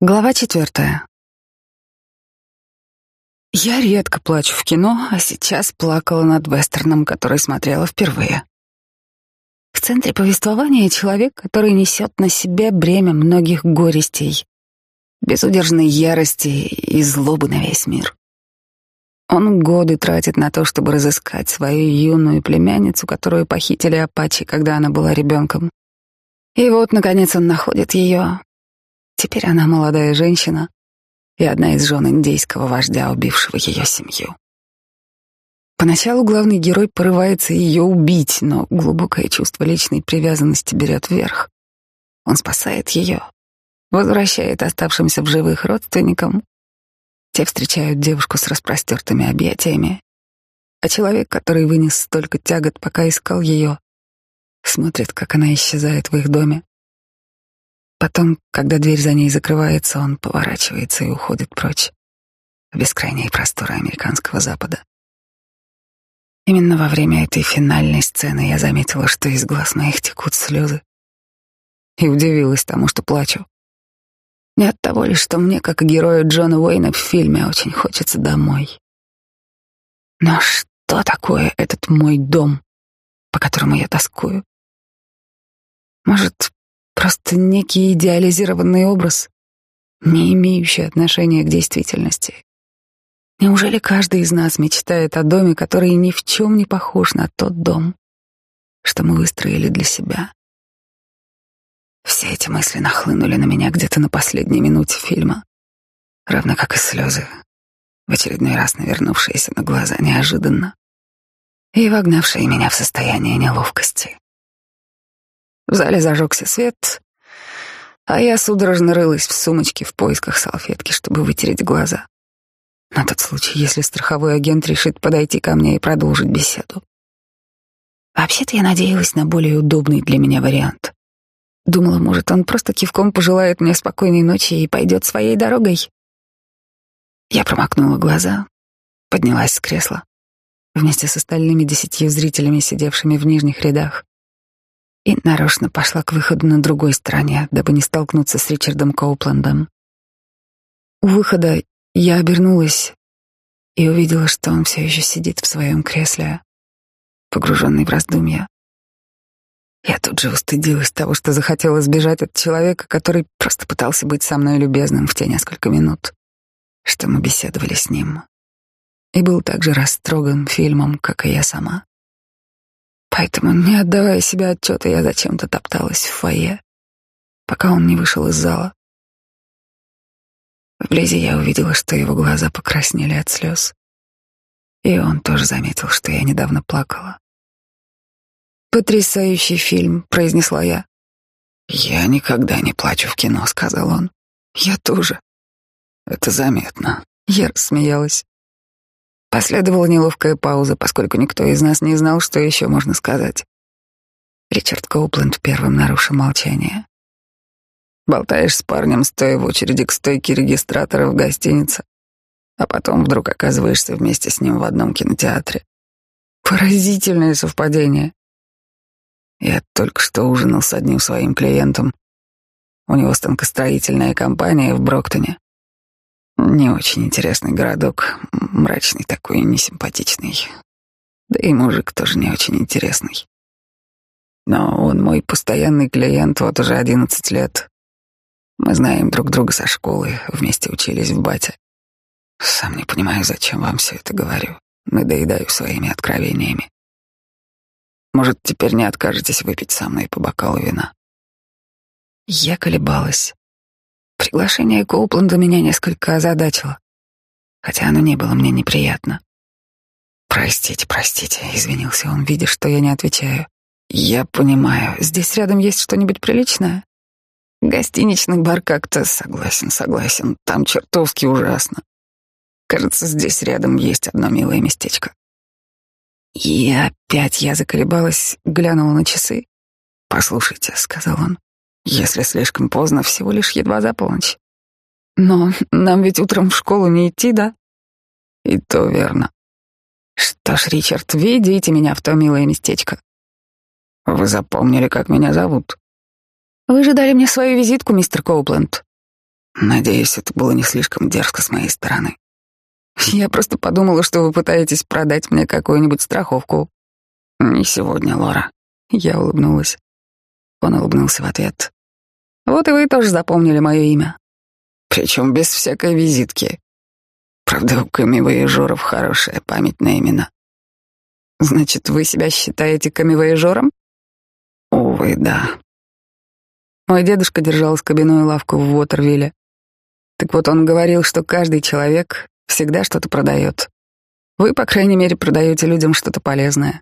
Глава четвертая. Я редко плачу в кино, а сейчас плакала над вестерном, который смотрела впервые. В центре повествования человек, который несет на себе бремя многих горестей, безудержной ярости и злобы на весь мир. Он годы тратит на то, чтобы разыскать свою юную племянницу, которую похитили апачи, когда она была ребенком. И вот, наконец, он находит ее, Теперь она молодая женщина и одна из жен индейского вождя, убившего ее семью. Поначалу главный герой порывается ее убить, но глубокое чувство личной привязанности берет верх. Он спасает ее, возвращает оставшимся в живых родственникам. Те встречают девушку с распростертыми объятиями, а человек, который вынес столько тягот, пока искал ее, смотрит, как она исчезает в их доме. Потом, когда дверь за ней закрывается, он поворачивается и уходит прочь в бескрайние просторы американского запада. Именно во время этой финальной сцены я заметила, что из глаз моих текут слезы, и удивилась тому, что плачу. Не от того лишь, что мне, как герою Джона Уэйна в фильме, очень хочется домой. Но что такое этот мой дом, по которому я тоскую? Может, Просто некий идеализированный образ, не имеющий отношения к действительности. Неужели каждый из нас мечтает о доме, который ни в чем не похож на тот дом, что мы выстроили для себя? Все эти мысли нахлынули на меня где-то на последней минуте фильма, равно как и слезы, в очередной раз навернувшиеся на глаза неожиданно и вогнавшие меня в состояние неловкости. В зале зажегся свет, а я судорожно рылась в сумочке в поисках салфетки, чтобы вытереть глаза. На тот случай, если страховой агент решит подойти ко мне и продолжить беседу. Вообще-то я надеялась на более удобный для меня вариант. Думала, может, он просто кивком пожелает мне спокойной ночи и пойдет своей дорогой. Я промокнула глаза, поднялась с кресла вместе с остальными десятью зрителями, сидевшими в нижних рядах и нарочно пошла к выходу на другой стороне, дабы не столкнуться с Ричардом Коуплендом. У выхода я обернулась и увидела, что он все еще сидит в своем кресле, погруженный в раздумья. Я тут же устыдилась того, что захотела сбежать от человека, который просто пытался быть со мной любезным в те несколько минут, что мы беседовали с ним, и был так же растроган фильмом, как и я сама. Поэтому, не отдавая себе отчета, я зачем-то топталась в фойе, пока он не вышел из зала. Вблизи я увидела, что его глаза покраснели от слез, и он тоже заметил, что я недавно плакала. «Потрясающий фильм», — произнесла я. «Я никогда не плачу в кино», — сказал он. «Я тоже». «Это заметно». Я рассмеялась. Последовала неловкая пауза, поскольку никто из нас не знал, что еще можно сказать. Ричард Коупленд первым нарушил молчание. Болтаешь с парнем, стоя в очереди к стойке регистратора в гостинице, а потом вдруг оказываешься вместе с ним в одном кинотеатре. Поразительное совпадение. Я только что ужинал с одним своим клиентом. У него станкостроительная компания в Броктоне. Не очень интересный городок, мрачный такой, несимпатичный. Да и мужик тоже не очень интересный. Но он мой постоянный клиент вот уже одиннадцать лет. Мы знаем друг друга со школы, вместе учились в бате. Сам не понимаю, зачем вам все это говорю. Надоедаю своими откровениями. Может, теперь не откажетесь выпить со мной по бокалу вина? Я колебалась. Приглашение Коупленда меня несколько озадачило, хотя оно не было мне неприятно. «Простите, простите», — извинился он, видя, что я не отвечаю. «Я понимаю, здесь рядом есть что-нибудь приличное?» «Гостиничный бар как-то...» «Согласен, согласен, там чертовски ужасно. Кажется, здесь рядом есть одно милое местечко». И опять я заколебалась, глянула на часы. «Послушайте», — сказал он, если слишком поздно, всего лишь едва за полночь. Но нам ведь утром в школу не идти, да? И то верно. Что ж, Ричард, ведите меня в то милое местечко. Вы запомнили, как меня зовут? Вы же дали мне свою визитку, мистер Коупленд. Надеюсь, это было не слишком дерзко с моей стороны. Я просто подумала, что вы пытаетесь продать мне какую-нибудь страховку. Не сегодня, Лора. Я улыбнулась. Он улыбнулся в ответ. Вот и вы тоже запомнили мое имя. Причем без всякой визитки. Правда, у камевояжеров хорошая память на имена. Значит, вы себя считаете камевояжером? Увы, да. Мой дедушка держал скобяную лавку в Уотервилле. Так вот, он говорил, что каждый человек всегда что-то продает. Вы, по крайней мере, продаете людям что-то полезное.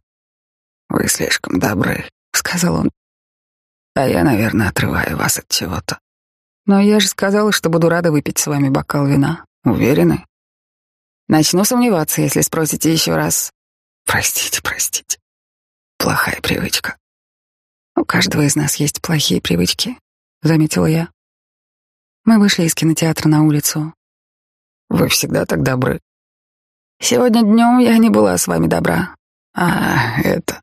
Вы слишком добры, сказал он. А я, наверное, отрываю вас от чего-то. Но я же сказала, что буду рада выпить с вами бокал вина. Уверены? Начну сомневаться, если спросите еще раз. Простите, простите. Плохая привычка. У каждого из нас есть плохие привычки, заметила я. Мы вышли из кинотеатра на улицу. Вы всегда так добры. Сегодня днем я не была с вами добра. А, это...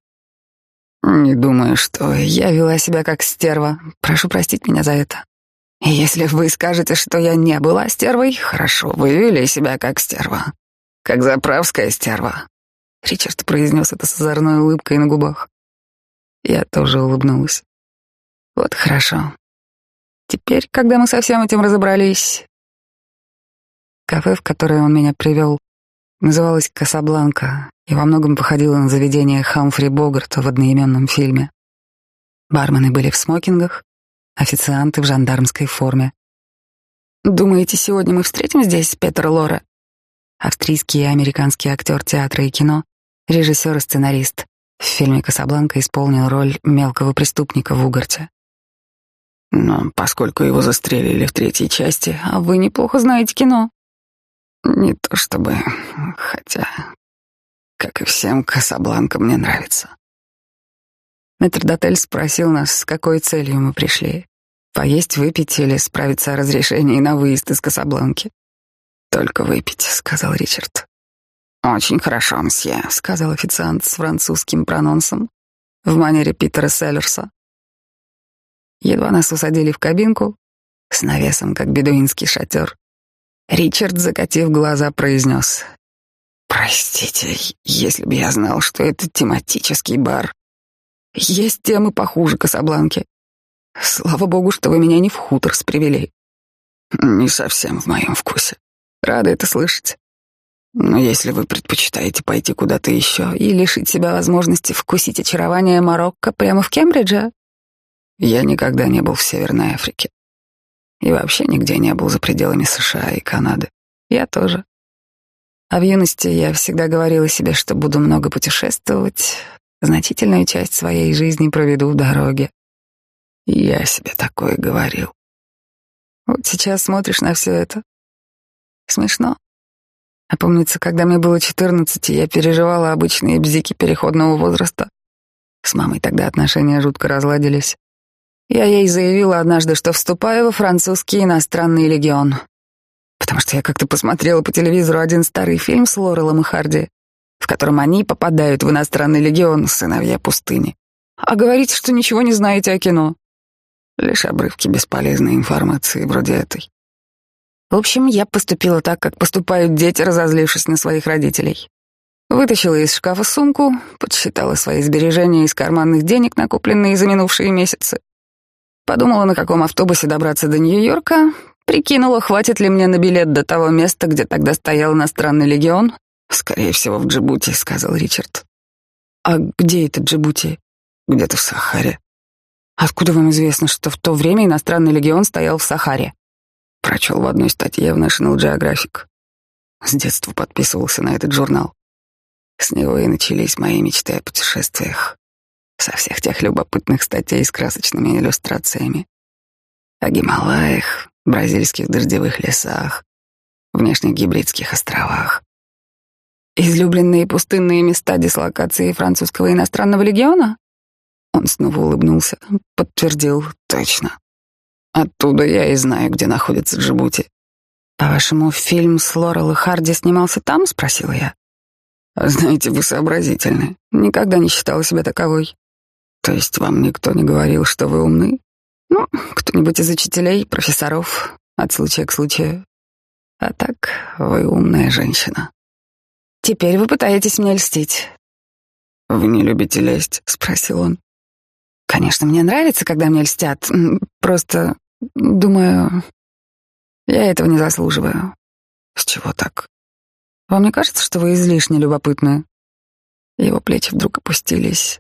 Не думаю, что я вела себя как стерва. Прошу простить меня за это. Если вы скажете, что я не была стервой, хорошо, вы вели себя как стерва. Как заправская стерва. Ричард произнес это с озорной улыбкой на губах. Я тоже улыбнулась. Вот хорошо. Теперь, когда мы со всем этим разобрались... Кафе, в которое он меня привел, называлось «Касабланка» и во многом походило на заведение Хамфри Богарта в одноименном фильме. Бармены были в смокингах, официанты в жандармской форме. «Думаете, сегодня мы встретим здесь Петра Лора?» Австрийский и американский актер театра и кино, режиссер и сценарист. В фильме «Касабланка» исполнил роль мелкого преступника в Угарте. Но поскольку его застрелили в третьей части, а вы неплохо знаете кино. Не то чтобы, хотя, как и всем, Касабланка мне нравится. Метрдотель спросил нас, с какой целью мы пришли. Поесть, выпить или справиться о разрешении на выезд из Касабланки. «Только выпить», — сказал Ричард. «Очень хорошо, мсье», — сказал официант с французским прононсом в манере Питера Селлерса. Едва нас усадили в кабинку, с навесом, как бедуинский шатер, Ричард, закатив глаза, произнес. «Простите, если бы я знал, что это тематический бар. Есть темы похуже Касабланки. Слава богу, что вы меня не в хутор привели. Не совсем в моем вкусе. Рада это слышать. Но если вы предпочитаете пойти куда-то еще и лишить себя возможности вкусить очарование Марокко прямо в Кембридже, я никогда не был в Северной Африке. И вообще нигде не был за пределами США и Канады. Я тоже. А в юности я всегда говорила себе, что буду много путешествовать, значительную часть своей жизни проведу в дороге. Я себе такое говорил. Вот сейчас смотришь на все это. Смешно. А помнится, когда мне было четырнадцать, я переживала обычные бзики переходного возраста. С мамой тогда отношения жутко разладились. Я ей заявила однажды, что вступаю во французский иностранный легион. Потому что я как-то посмотрела по телевизору один старый фильм с Лорелом и Харди, в котором они попадают в иностранный легион «Сыновья пустыни». А говорите, что ничего не знаете о кино. Лишь обрывки бесполезной информации вроде этой. В общем, я поступила так, как поступают дети, разозлившись на своих родителей. Вытащила из шкафа сумку, подсчитала свои сбережения из карманных денег, накопленные за минувшие месяцы. Подумала, на каком автобусе добраться до Нью-Йорка, прикинула, хватит ли мне на билет до того места, где тогда стоял иностранный легион. «Скорее всего, в Джибути», — сказал Ричард. «А где это Джибути?» «Где-то в Сахаре». «Откуда вам известно, что в то время иностранный легион стоял в Сахаре?» Прочел в одной статье в National Geographic. С детства подписывался на этот журнал. С него и начались мои мечты о путешествиях. Со всех тех любопытных статей с красочными иллюстрациями. О Гималаях, бразильских дождевых лесах, внешних гибридских островах. Излюбленные пустынные места дислокации французского иностранного легиона? Он снова улыбнулся, подтвердил точно. Оттуда я и знаю, где находится Джибути. По-вашему, фильм с Лорел и Харди снимался там? Спросила я. Знаете, вы сообразительны. Никогда не считала себя таковой. То есть вам никто не говорил, что вы умны? Ну, кто-нибудь из учителей, профессоров, от случая к случаю. А так, вы умная женщина. Теперь вы пытаетесь мне льстить. Вы не любите лесть? спросил он. Конечно, мне нравится, когда мне льстят. Просто думаю, я этого не заслуживаю. С чего так? Вам не кажется, что вы излишне любопытны? Его плечи вдруг опустились.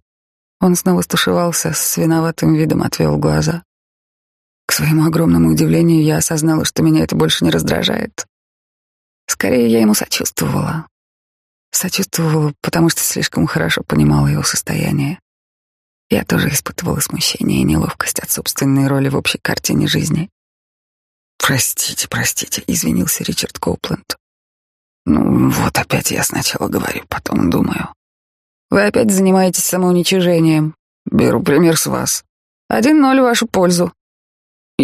Он снова стушевался, с виноватым видом отвел глаза. К своему огромному удивлению я осознала, что меня это больше не раздражает. Скорее, я ему сочувствовала. Сочувствовала, потому что слишком хорошо понимала его состояние. Я тоже испытывала смущение и неловкость от собственной роли в общей картине жизни. «Простите, простите», — извинился Ричард Коупленд. «Ну, вот опять я сначала говорю, потом думаю. Вы опять занимаетесь самоуничижением. Беру пример с вас. Один ноль в вашу пользу.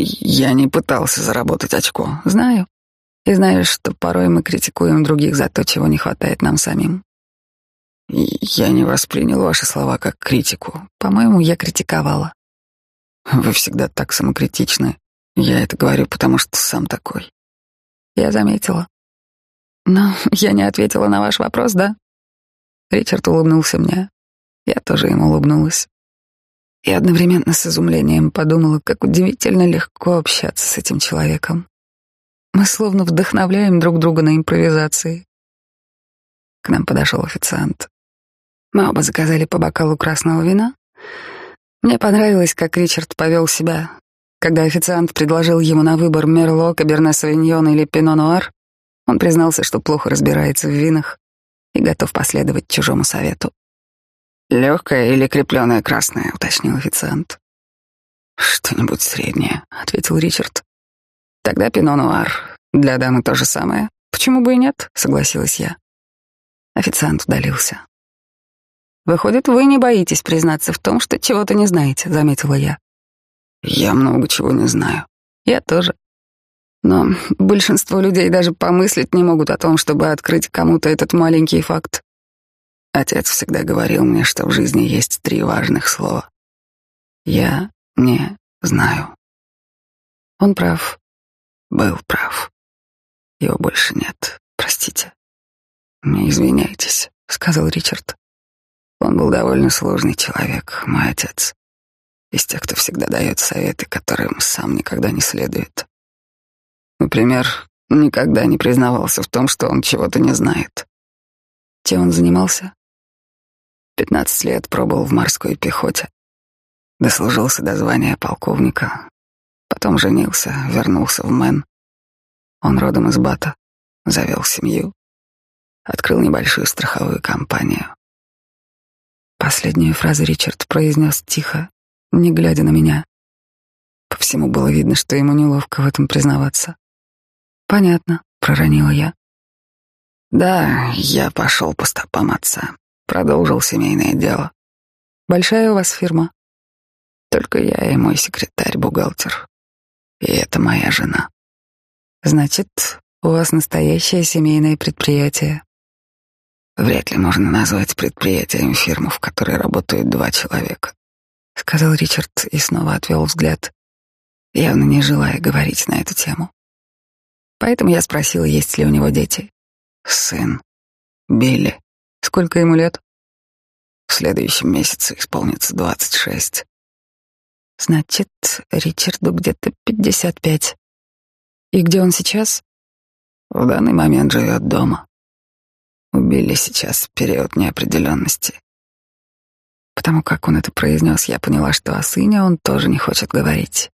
Я не пытался заработать очко, знаю. И знаю, что порой мы критикуем других за то, чего не хватает нам самим. Я не воспринял ваши слова как критику. По-моему, я критиковала. Вы всегда так самокритичны. Я это говорю, потому что сам такой. Я заметила. Но я не ответила на ваш вопрос, да? Ричард улыбнулся мне. Я тоже ему улыбнулась. И одновременно с изумлением подумала, как удивительно легко общаться с этим человеком. Мы словно вдохновляем друг друга на импровизации. К нам подошел официант. Мы оба заказали по бокалу красного вина. Мне понравилось, как Ричард повел себя. Когда официант предложил ему на выбор Мерло, Каберне Савиньон или Пино Нуар, он признался, что плохо разбирается в винах и готов последовать чужому совету. «Легкая или крепленная красная?» — уточнил официант. «Что-нибудь среднее», — ответил Ричард. «Тогда пино-нуар. Для дамы то же самое. Почему бы и нет?» — согласилась я. Официант удалился. «Выходит, вы не боитесь признаться в том, что чего-то не знаете», — заметила я. «Я много чего не знаю». «Я тоже. Но большинство людей даже помыслить не могут о том, чтобы открыть кому-то этот маленький факт. Отец всегда говорил мне, что в жизни есть три важных слова. Я не знаю. Он прав. Был прав. Его больше нет. Простите. Не извиняйтесь, сказал Ричард. Он был довольно сложный человек, мой отец. Из тех, кто всегда дает советы, которым сам никогда не следует. Например, никогда не признавался в том, что он чего-то не знает. Чем он занимался? Пятнадцать лет пробыл в морской пехоте. Дослужился до звания полковника. Потом женился, вернулся в Мэн. Он родом из Бата, завел семью. Открыл небольшую страховую компанию. Последнюю фразу Ричард произнес тихо, не глядя на меня. По всему было видно, что ему неловко в этом признаваться. Понятно, проронила я. Да, я пошел по стопам отца, продолжил семейное дело. Большая у вас фирма? Только я и мой секретарь-бухгалтер. И это моя жена. Значит, у вас настоящее семейное предприятие. Вряд ли можно назвать предприятием фирму, в которой работают два человека, сказал Ричард и снова отвел взгляд, явно не желая говорить на эту тему. Поэтому я спросила, есть ли у него дети. Сын. Билли. Сколько ему лет? В следующем месяце исполнится двадцать шесть. Значит, Ричарду где-то пятьдесят пять. И где он сейчас? В данный момент живет дома. У Билли сейчас период неопределенности. Потому как он это произнес, я поняла, что о сыне он тоже не хочет говорить.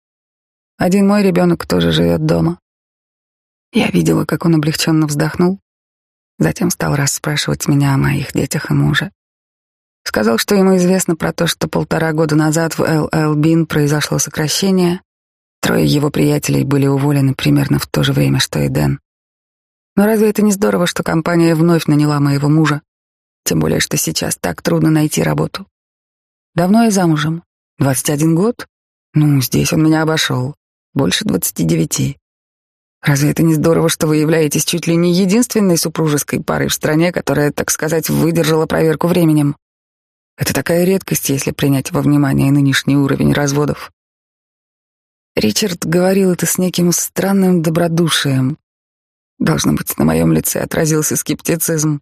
Один мой ребенок тоже живет дома. Я видела, как он облегченно вздохнул, затем стал расспрашивать меня о моих детях и муже. Сказал, что ему известно про то, что полтора года назад в ЛЛ Бин произошло сокращение. Трое его приятелей были уволены примерно в то же время, что и Дэн. Но разве это не здорово, что компания вновь наняла моего мужа? Тем более, что сейчас так трудно найти работу. Давно я замужем. Двадцать один год? Ну, здесь он меня обошел. Больше двадцати девяти. Разве это не здорово, что вы являетесь чуть ли не единственной супружеской парой в стране, которая, так сказать, выдержала проверку временем? Это такая редкость, если принять во внимание нынешний уровень разводов. Ричард говорил это с неким странным добродушием. Должно быть, на моем лице отразился скептицизм,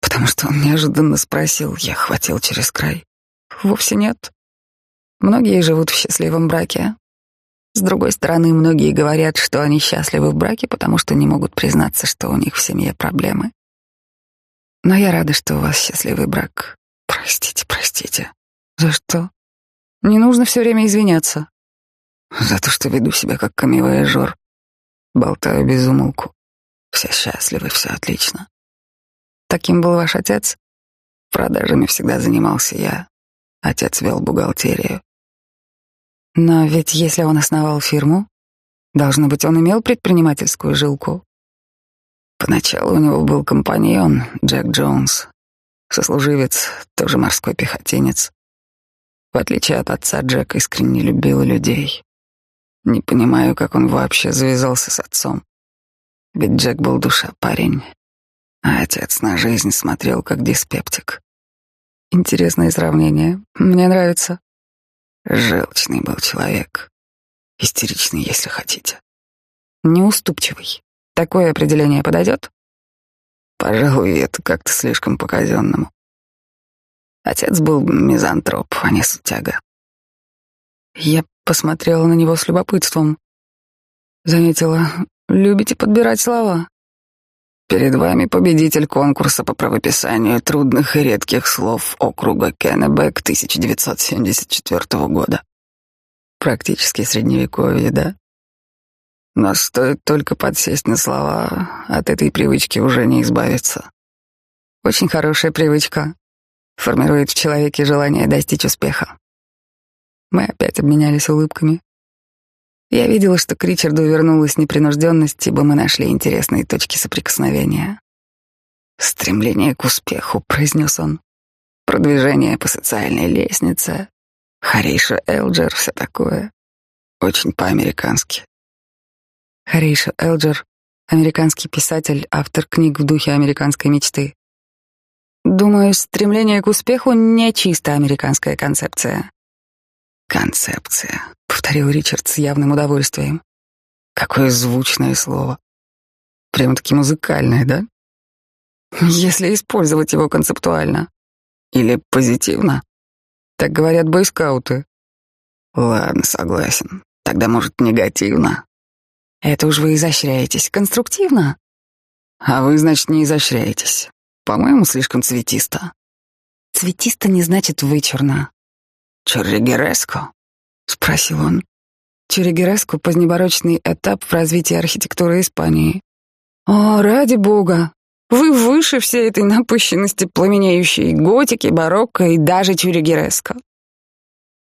потому что он неожиданно спросил, я хватил через край. Вовсе нет. Многие живут в счастливом браке. С другой стороны, многие говорят, что они счастливы в браке, потому что не могут признаться, что у них в семье проблемы. Но я рада, что у вас счастливый брак. Простите, простите. За что? Не нужно все время извиняться. За то, что веду себя как камевояжер. Болтаю без умолку. Все счастливы, все отлично. Таким был ваш отец? Продажами всегда занимался я. Отец вел бухгалтерию. Но ведь если он основал фирму, должно быть, он имел предпринимательскую жилку. Поначалу у него был компаньон Джек Джонс, сослуживец, тоже морской пехотинец. В отличие от отца, Джек искренне любил людей. Не понимаю, как он вообще завязался с отцом. Ведь Джек был душа парень, а отец на жизнь смотрел как диспептик. Интересное сравнение. Мне нравится. Желчный был человек. Истеричный, если хотите. Неуступчивый. Такое определение подойдет? Пожалуй, это как-то слишком по-казенному. Отец был мизантроп, а не сутяга. Я посмотрела на него с любопытством. Заметила, любите подбирать слова. Перед вами победитель конкурса по правописанию трудных и редких слов округа Кеннебек 1974 года. Практически средневековье, да? Но стоит только подсесть на слова, от этой привычки уже не избавиться. Очень хорошая привычка. Формирует в человеке желание достичь успеха. Мы опять обменялись улыбками. Я видела, что к Ричарду вернулась непринужденность, ибо мы нашли интересные точки соприкосновения. «Стремление к успеху», — произнес он. «Продвижение по социальной лестнице. Хариша Элджер, все такое. Очень по-американски». Хариша Элджер — американский писатель, автор книг в духе американской мечты. Думаю, стремление к успеху — не чисто американская концепция. «Концепция», — повторил Ричард с явным удовольствием. «Какое звучное слово. Прямо-таки музыкальное, да? Если использовать его концептуально. Или позитивно. Так говорят бойскауты. Ладно, согласен. Тогда, может, негативно. Это уж вы изощряетесь. Конструктивно? А вы, значит, не изощряетесь. По-моему, слишком цветисто. Цветисто не значит вычурно. «Чурригереско?» — спросил он. Чурригереско — позднеборочный этап в развитии архитектуры Испании. «О, ради бога! Вы выше всей этой напыщенности пламенеющей готики, барокко и даже чурригереско!»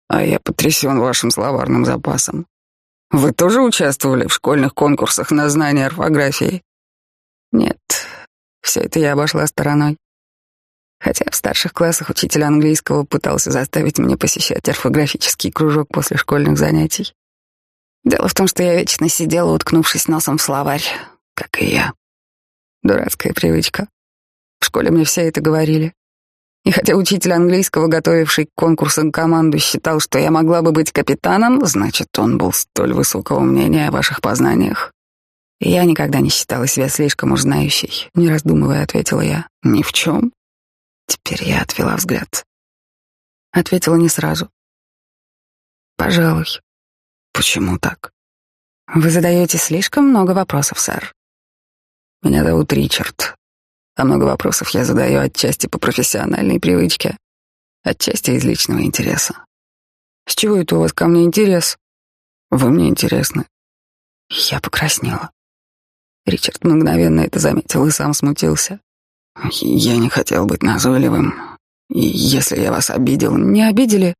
«А я потрясен вашим словарным запасом. Вы тоже участвовали в школьных конкурсах на знание орфографии?» «Нет, все это я обошла стороной. Хотя в старших классах учитель английского пытался заставить меня посещать орфографический кружок после школьных занятий. Дело в том, что я вечно сидела, уткнувшись носом в словарь, как и я. Дурацкая привычка. В школе мне все это говорили. И хотя учитель английского, готовивший к конкурсам команду, считал, что я могла бы быть капитаном, значит, он был столь высокого мнения о ваших познаниях. Я никогда не считала себя слишком уж знающей. Не раздумывая, ответила я. Ни в чем. Теперь я отвела взгляд. Ответила не сразу. Пожалуй. Почему так? Вы задаете слишком много вопросов, сэр. Меня зовут Ричард. А много вопросов я задаю отчасти по профессиональной привычке, отчасти из личного интереса. С чего это у вас ко мне интерес? Вы мне интересны. Я покраснела. Ричард мгновенно это заметил и сам смутился. Я не хотел быть назойливым. И если я вас обидел, не обидели.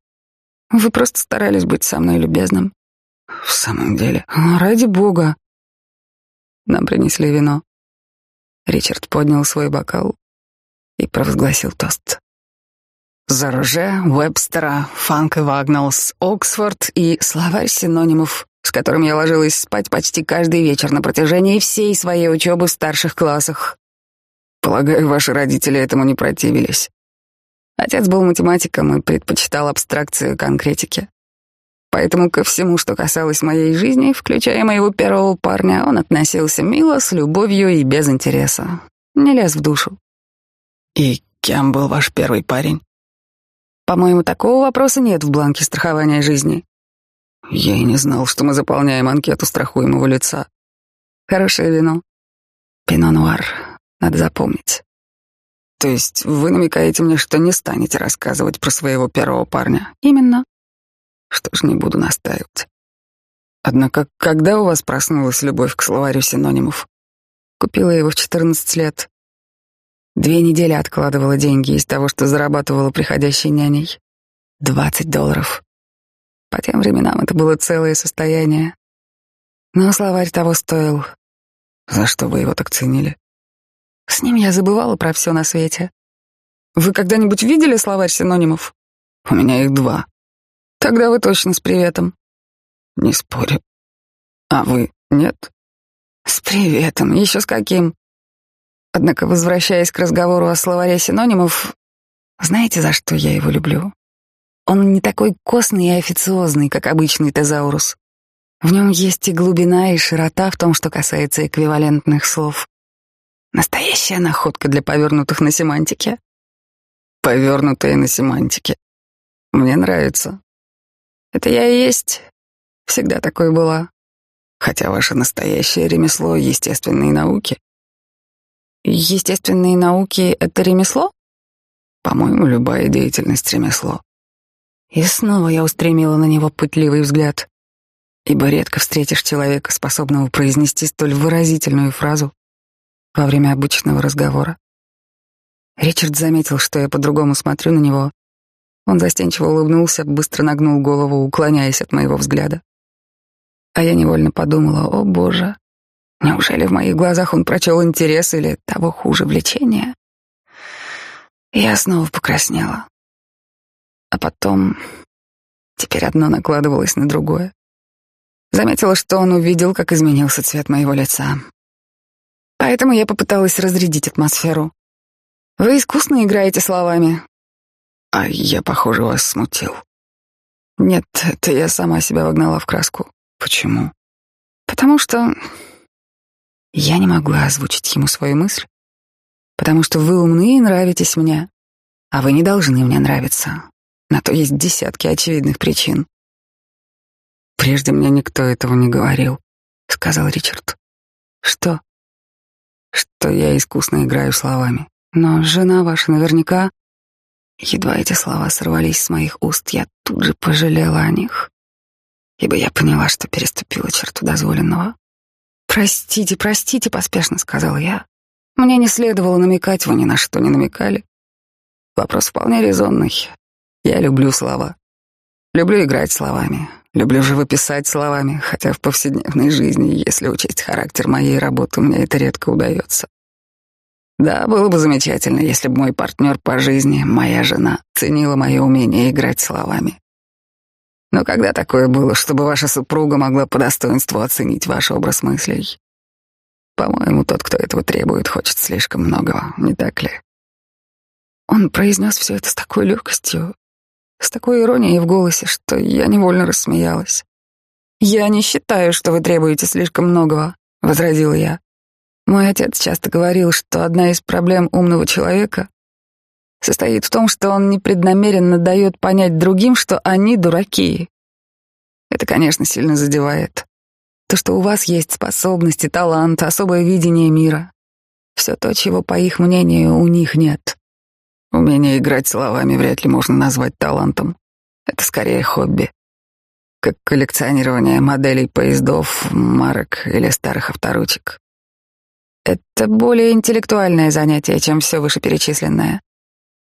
Вы просто старались быть со мной любезным. В самом деле, ради бога. Нам принесли вино. Ричард поднял свой бокал и провозгласил тост. За Роже, Уэбстера, Фанк и Вагнелс, Оксфорд и словарь синонимов, с которым я ложилась спать почти каждый вечер на протяжении всей своей учебы в старших классах. Полагаю, ваши родители этому не противились. Отец был математиком и предпочитал абстракцию конкретике. Поэтому ко всему, что касалось моей жизни, включая моего первого парня, он относился мило, с любовью и без интереса. Не лез в душу. И кем был ваш первый парень? По-моему, такого вопроса нет в бланке страхования жизни. Я и не знал, что мы заполняем анкету страхуемого лица. Хорошее вино. Пино-нуар. Надо запомнить. То есть вы намекаете мне, что не станете рассказывать про своего первого парня? Именно. Что ж, не буду настаивать. Однако, когда у вас проснулась любовь к словарю синонимов? Купила его в 14 лет. Две недели откладывала деньги из того, что зарабатывала приходящей няней. Двадцать долларов. По тем временам это было целое состояние. Но словарь того стоил. За что вы его так ценили? С ним я забывала про все на свете. Вы когда-нибудь видели словарь синонимов? У меня их два. Тогда вы точно с приветом. Не спорю. А вы нет? С приветом. Еще с каким? Однако, возвращаясь к разговору о словаре синонимов, знаете, за что я его люблю? Он не такой костный и официозный, как обычный тезаурус. В нем есть и глубина, и широта в том, что касается эквивалентных слов. Настоящая находка для повернутых на семантике. Повернутые на семантике. Мне нравится. Это я и есть. Всегда такой была. Хотя ваше настоящее ремесло — естественные науки. Естественные науки — это ремесло? По-моему, любая деятельность — ремесло. И снова я устремила на него пытливый взгляд, ибо редко встретишь человека, способного произнести столь выразительную фразу во время обычного разговора. Ричард заметил, что я по-другому смотрю на него. Он застенчиво улыбнулся, быстро нагнул голову, уклоняясь от моего взгляда. А я невольно подумала, о боже, Неужели в моих глазах он прочел интерес или, того хуже, влечение? Я снова покраснела. А потом... Теперь одно накладывалось на другое. Заметила, что он увидел, как изменился цвет моего лица. Поэтому я попыталась разрядить атмосферу. Вы искусно играете словами. А я, похоже, вас смутил. Нет, это я сама себя вогнала в краску. Почему? Потому что я не могла озвучить ему свою мысль, потому что вы умны и нравитесь мне, а вы не должны мне нравиться. На то есть десятки очевидных причин. Прежде мне никто этого не говорил, сказал Ричард. Что? Что я искусно играю словами. Но жена ваша наверняка... Едва эти слова сорвались с моих уст, я тут же пожалела о них, ибо я поняла, что переступила черту дозволенного. «Простите, простите», — поспешно сказал я. «Мне не следовало намекать, вы ни на что не намекали. Вопрос вполне резонный. Я люблю слова. Люблю играть словами. Люблю живописать словами, хотя в повседневной жизни, если учесть характер моей работы, мне это редко удается. Да, было бы замечательно, если бы мой партнер по жизни, моя жена, ценила мое умение играть словами. Но когда такое было, чтобы ваша супруга могла по достоинству оценить ваш образ мыслей? По-моему, тот, кто этого требует, хочет слишком многого, не так ли? Он произнес все это с такой легкостью, с такой иронией в голосе, что я невольно рассмеялась. «Я не считаю, что вы требуете слишком многого», — возразила я. Мой отец часто говорил, что одна из проблем умного человека состоит в том, что он непреднамеренно дает понять другим, что они дураки. Это, конечно, сильно задевает. То, что у вас есть способности, талант, особое видение мира. Все то, чего, по их мнению, у них нет. Умение играть словами вряд ли можно назвать талантом. Это скорее хобби. Как коллекционирование моделей поездов, марок или старых авторучек. Это более интеллектуальное занятие, чем все вышеперечисленное.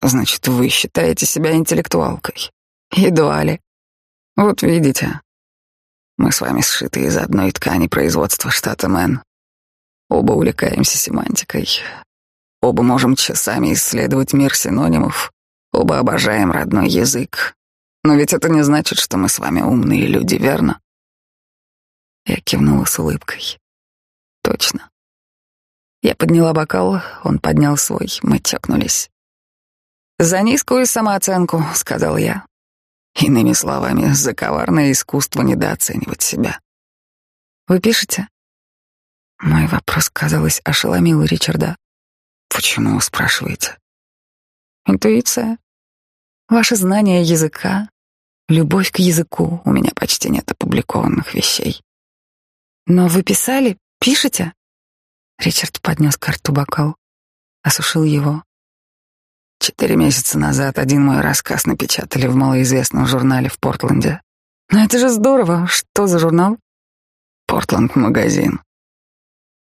Значит, вы считаете себя интеллектуалкой? Едва ли. Вот видите, мы с вами сшиты из одной ткани производства штата Мэн. Оба увлекаемся семантикой. Оба можем часами исследовать мир синонимов. Оба обожаем родной язык. Но ведь это не значит, что мы с вами умные люди, верно? Я кивнула с улыбкой. Точно. Я подняла бокал, он поднял свой, мы чокнулись. «За низкую самооценку», — сказал я. Иными словами, за коварное искусство недооценивать себя. Вы пишете? Мой вопрос, казалось, ошеломил Ричарда. Почему, спрашиваете? Интуиция. Ваше знание языка, любовь к языку. У меня почти нет опубликованных вещей. Но вы писали, пишете? Ричард поднес к рту бокал, осушил его. Четыре месяца назад один мой рассказ напечатали в малоизвестном журнале в Портленде. Но это же здорово. Что за журнал? Портланд-магазин.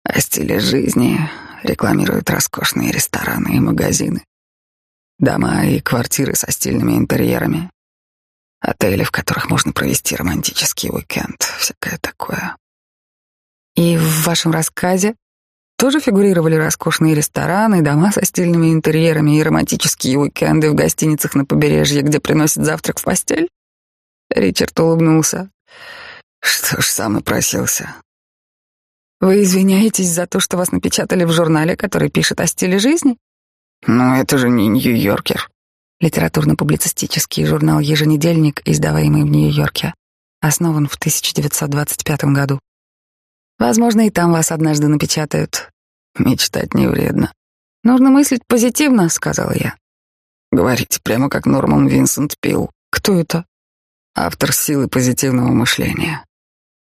О стиле жизни рекламируют роскошные рестораны и магазины. Дома и квартиры со стильными интерьерами. Отели, в которых можно провести романтический уикенд. Всякое такое. И в вашем рассказе тоже фигурировали роскошные рестораны, дома со стильными интерьерами и романтические уикенды в гостиницах на побережье, где приносят завтрак в постель? Ричард улыбнулся. Что ж, сам и просился. Вы извиняетесь за то, что вас напечатали в журнале, который пишет о стиле жизни? Ну, это же не Нью-Йоркер. Литературно-публицистический журнал «Еженедельник», издаваемый в Нью-Йорке, основан в 1925 году. Возможно, и там вас однажды напечатают. Мечтать не вредно. Нужно мыслить позитивно, сказала я. Говорите прямо как Норман Винсент Пил. Кто это? Автор силы позитивного мышления.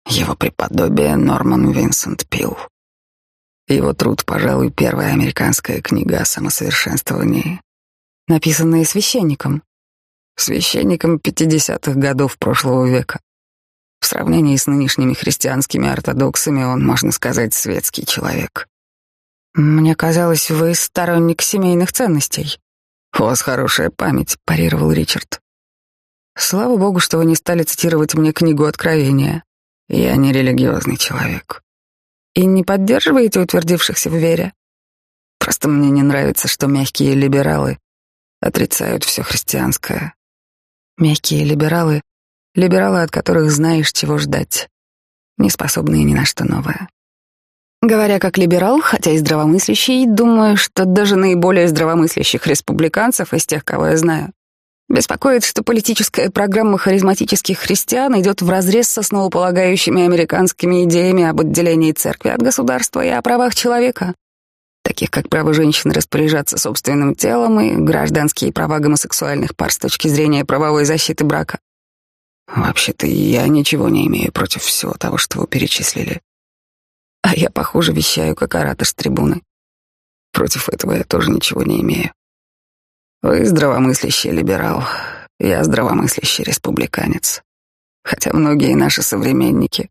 Его преподобие Норман Винсент Пил. Его труд, пожалуй, первая американская книга о самосовершенствовании. Написанная священником. Священником 50-х годов прошлого века. В сравнении с нынешними христианскими ортодоксами он, можно сказать, светский человек. Мне казалось, вы сторонник семейных ценностей. У вас хорошая память, парировал Ричард. Слава богу, что вы не стали цитировать мне книгу Откровения. Я не религиозный человек. И не поддерживаете утвердившихся в вере? Просто мне не нравится, что мягкие либералы отрицают все христианское. Мягкие либералы Либералы, от которых знаешь, чего ждать, не способные ни на что новое. Говоря как либерал, хотя и здравомыслящий, думаю, что даже наиболее здравомыслящих республиканцев из тех, кого я знаю, беспокоит, что политическая программа харизматических христиан идет вразрез с основополагающими американскими идеями об отделении церкви от государства и о правах человека, таких как право женщин распоряжаться собственным телом и гражданские права гомосексуальных пар с точки зрения правовой защиты брака. Вообще-то я ничего не имею против всего того, что вы перечислили. А я, похоже, вещаю как оратор с трибуны. Против этого я тоже ничего не имею. Вы здравомыслящий либерал, я здравомыслящий республиканец. Хотя многие наши современники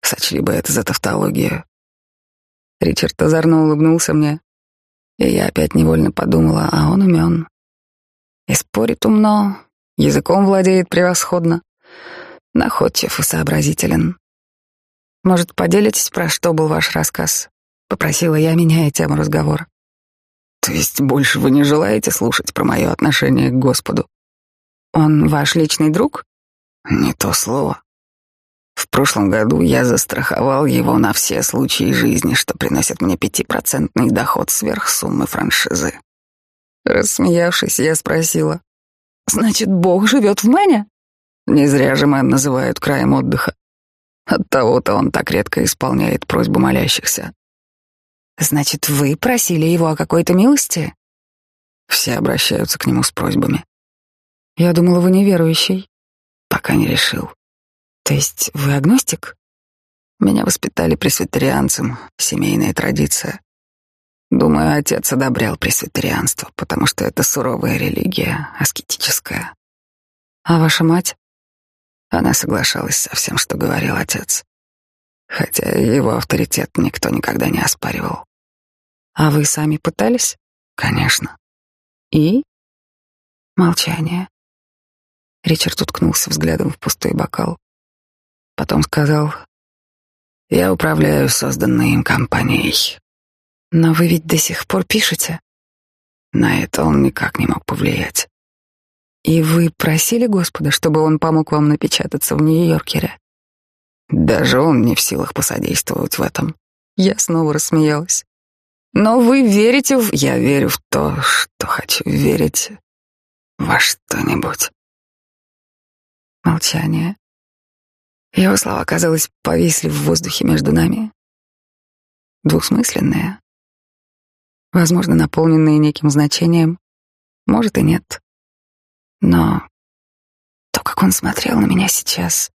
сочли бы это за тавтологию. Ричард озорно улыбнулся мне, и я опять невольно подумала, а он умен. И спорит умно, языком владеет превосходно находчив и сообразителен. Может, поделитесь, про что был ваш рассказ? Попросила я, меняя тему разговора. То есть больше вы не желаете слушать про мое отношение к Господу? Он ваш личный друг? Не то слово. В прошлом году я застраховал его на все случаи жизни, что приносит мне пятипроцентный доход сверх суммы франшизы. Рассмеявшись, я спросила. «Значит, Бог живет в Мэне?» Не зря же Мэн называют краем отдыха. От того-то он так редко исполняет просьбу молящихся. Значит, вы просили его о какой-то милости? Все обращаются к нему с просьбами. Я думала, вы неверующий. Пока не решил. То есть вы агностик? Меня воспитали пресвитерианцем, семейная традиция. Думаю, отец одобрял пресвитерианство, потому что это суровая религия, аскетическая. А ваша мать? Она соглашалась со всем, что говорил отец. Хотя его авторитет никто никогда не оспаривал. А вы сами пытались? Конечно. И? Молчание. Ричард уткнулся взглядом в пустой бокал. Потом сказал, «Я управляю созданной им компанией». «Но вы ведь до сих пор пишете?» На это он никак не мог повлиять. И вы просили Господа, чтобы он помог вам напечататься в Нью-Йоркере? Даже он не в силах посодействовать в этом. Я снова рассмеялась. Но вы верите в... Я верю в то, что хочу верить во что-нибудь. Молчание. Его слова, казалось, повисли в воздухе между нами. Двусмысленные. Возможно, наполненные неким значением. Может и нет. Но то, как он смотрел на меня сейчас...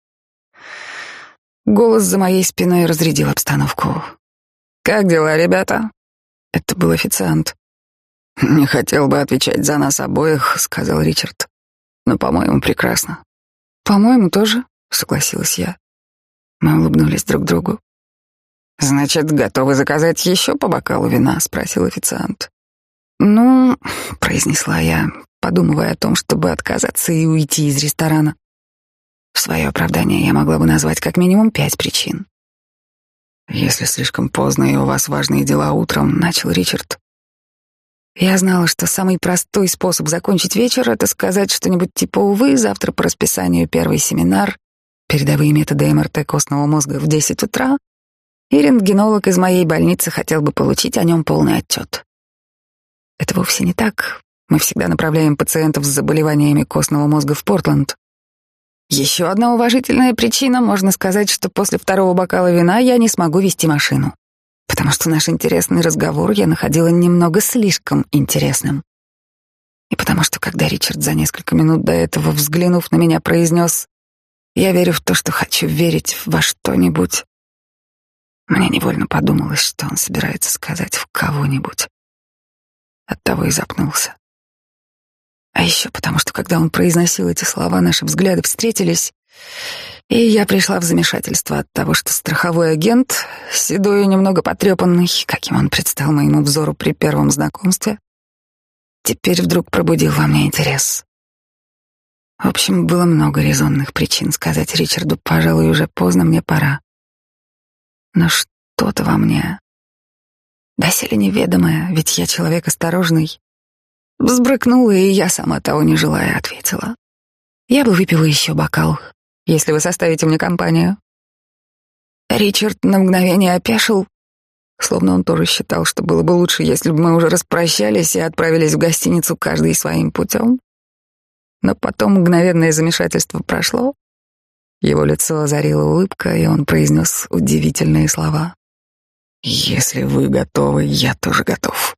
Голос за моей спиной разрядил обстановку. «Как дела, ребята?» Это был официант. «Не хотел бы отвечать за нас обоих», — сказал Ричард. «Но, по-моему, прекрасно». «По-моему, тоже», — согласилась я. Мы улыбнулись друг другу. «Значит, готовы заказать еще по бокалу вина?» — спросил официант. «Ну», — произнесла я, подумывая о том, чтобы отказаться и уйти из ресторана. В свое оправдание я могла бы назвать как минимум пять причин. «Если слишком поздно и у вас важные дела утром», — начал Ричард. Я знала, что самый простой способ закончить вечер — это сказать что-нибудь типа «Увы, завтра по расписанию первый семинар, передовые методы МРТ костного мозга в 10 утра, и рентгенолог из моей больницы хотел бы получить о нем полный отчет. Это вовсе не так. Мы всегда направляем пациентов с заболеваниями костного мозга в Портленд. Еще одна уважительная причина, можно сказать, что после второго бокала вина я не смогу вести машину, потому что наш интересный разговор я находила немного слишком интересным. И потому что, когда Ричард за несколько минут до этого, взглянув на меня, произнес я верю в то, что хочу верить во что-нибудь. Мне невольно подумалось, что он собирается сказать в кого-нибудь. Оттого и запнулся. Еще потому, что когда он произносил эти слова, наши взгляды встретились, и я пришла в замешательство от того, что страховой агент, седой и немного потрепанный, каким он предстал моему взору при первом знакомстве, теперь вдруг пробудил во мне интерес. В общем, было много резонных причин сказать Ричарду, пожалуй, уже поздно, мне пора. Но что-то во мне, доселе неведомое, ведь я человек осторожный, взбрыкнула, и я сама того не желая ответила. Я бы выпила еще бокал, если вы составите мне компанию. Ричард на мгновение опешил, словно он тоже считал, что было бы лучше, если бы мы уже распрощались и отправились в гостиницу каждый своим путем. Но потом мгновенное замешательство прошло. Его лицо озарила улыбка, и он произнес удивительные слова. «Если вы готовы, я тоже готов».